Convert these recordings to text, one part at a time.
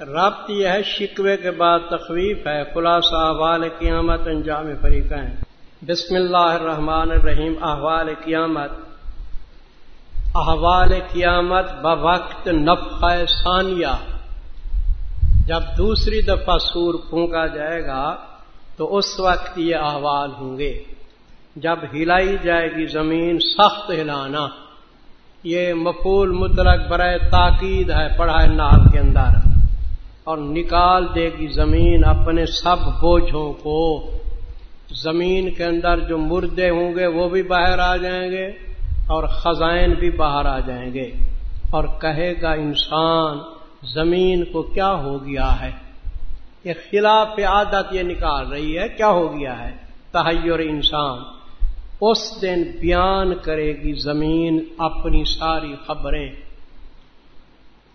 رابط یہ ہے شکوے کے بعد تخویف ہے، خلاصہ احوال قیامت انجام فریقیں بسم اللہ الرحمن الرحیم، احوال قیامت۔ احوال قیامت بوقت نفع ثانیہ۔ جب دوسری دفعہ سور پھونکا جائے گا، تو اس وقت یہ احوال ہوں گے۔ جب ہلائی جائے گی زمین، سخت ہلانا۔ یہ مفول مطلق برائے تاکید ہے، پڑھائے نال کے اندر۔ اور نکال دے گی زمین اپنے سب بوجھوں کو۔ زمین کے اندر جو مردے ہوں گے وہ بھی باہر آ جائیں گے اور خزائن بھی باہر آ جائیں گے۔ اور کہے گا انسان، زمین کو کیا ہو گیا ہے؟ یہ خلاف عادت یہ نکال رہی ہے، کیا ہو گیا ہے؟ تحیر انسان۔ اس دن بیان کرے گی زمین اپنی ساری خبریں۔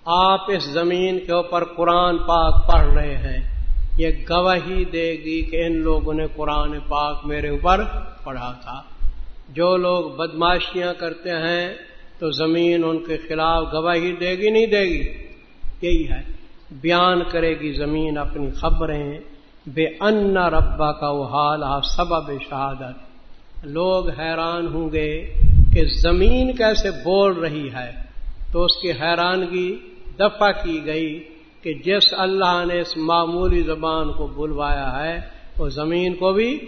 آپ اس زمین کے اوپر قرآن پاک پڑھ رہے ہیں۔ یہ گواہی دے گی کہ ان لوگوں نے قرآن پاک میرے اوپر پڑھا تھا۔ جو لوگ بدماشیاں کرتے ہیں تو زمین ان کے خلاف گواہی دے گی، نہیں دے گی۔ یہی ہے۔ بیان کرے گی زمین اپنی خبریں۔ بے ان ربا کا وہ حال سبب شہادت لوگ حیران ہوں گے کہ زمین کیسے بول رہی ہے۔ تو اس کی حیرانگی دفع کی گئی کہ جس اللہ نے اس معمولی زبان کو بلوایا ہے، وہ زمین کو بھی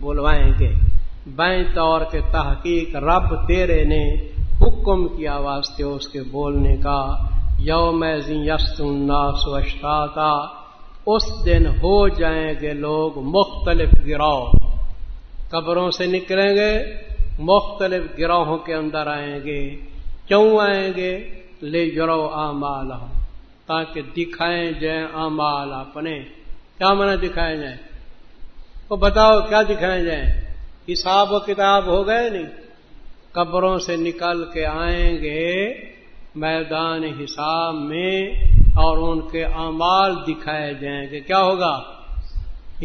بلوائیں گے۔ بائیں طور کے تحقیق رب تیرے نے حکم کیا واسطے اس کے بولنے کا۔ یوم یست الناس وشتا اس دن ہو جائیں گے لوگ مختلف گروہ۔ قبروں سے نکلیں گے، مختلف گروہوں کے اندر آئیں گے، کیوں آئیں گے؟ لے جرو آمال تاکہ دکھائیں جائیں امال اپنے کیا منع دکھائے جائیں؟ تو بتاؤ کیا دکھائے جائیں؟ حساب و کتاب ہو گئے نہیں؟ قبروں سے نکل کے آئیں گے میدان حساب میں اور ان کے اعمال دکھائے جائیں گے۔ کیا ہوگا؟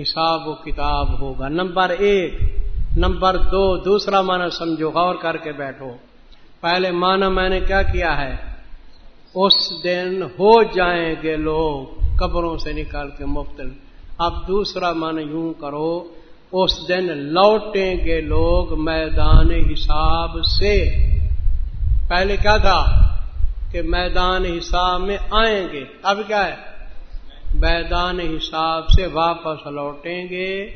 حساب و کتاب ہوگا۔ نمبر ایک۔ نمبر دو، دوسرا معنی سمجھو، غور کر کے بیٹھو۔ پہلے معنی میں نے کیا کیا ہے؟ اس دن ہو جائیں گے لوگ قبروں سے نکال کے مختلف اب دوسرا من یوں کرو، اس دن لوٹیں گے لوگ میدان حساب سے۔ پہلے کیا تھا؟ کہ میدان حساب میں آئیں گے۔ اب کیا ہے؟ میدان حساب سے واپس لوٹیں گے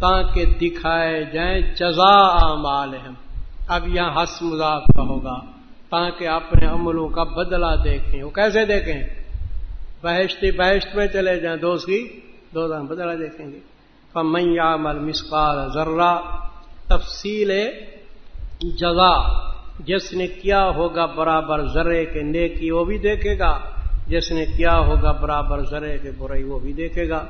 تاکہ دکھائے جائیں جزا مال اب یہاں ہس مذاق کا ہوگا۔ تاکہ اپنے عملوں کا بدلہ دیکھیں۔ وہ کیسے دیکھیں؟ بہشتی بہشت میں چلے جائیں۔ دوست کی دو بدلہ دیکھیں گے۔ فمیا مل مسکال ذرہ تفصیل جزا، جس نے کیا ہوگا برابر ذرے کے نیکی وہ بھی دیکھے گا، جس نے کیا ہوگا برابر ذرے کے برائی وہ بھی دیکھے گا۔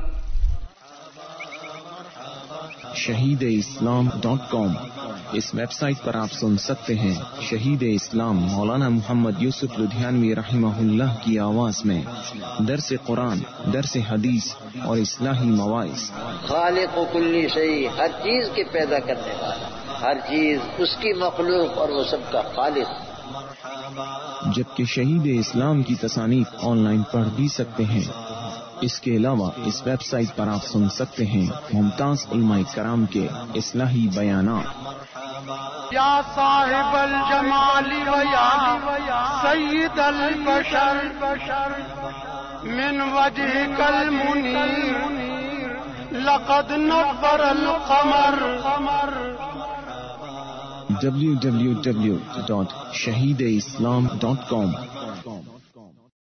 شہید اسلام ڈاٹ کام اس ویب سائٹ پر آپ سن سکتے ہیں شہید اسلام مولانا محمد یوسف لدھیانوی رحمہ اللہ کی آواز میں درس قرآن درس حدیث اور اصلاحی مواعث۔ خالق و کلی شہی ہر چیز کے پیدا کرنے والا ہر چیز اس کی مخلوق اور وہ سب کا خالق۔ جبکہ شہید اسلام کی تصانیف آن لائن پڑھ بھی سکتے ہیں۔ اس کے علاوہ اس ویب سائٹ پر آپ سن سکتے ہیں ممتاز علماء کرام کے اصلاحی بیانات۔ یا صاحب الجمال ویا سید البشر من وجہ کل منیر لقد نفر القمر. www.shahideislam.com